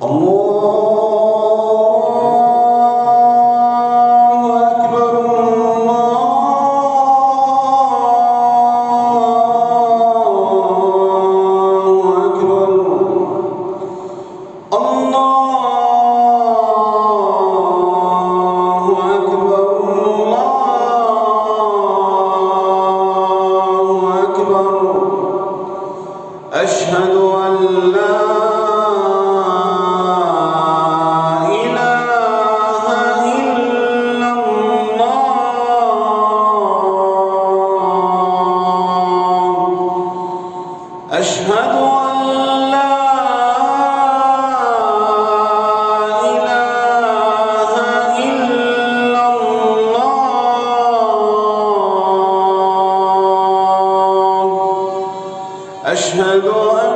Allah أشهد أن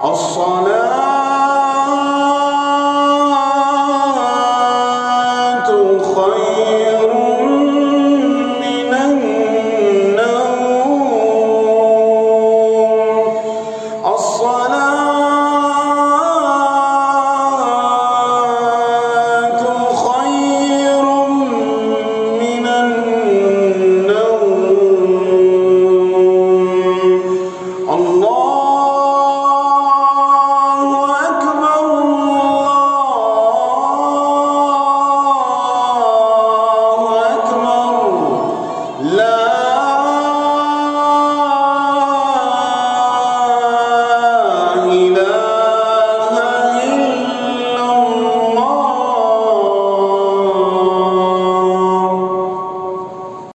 الصلاة خير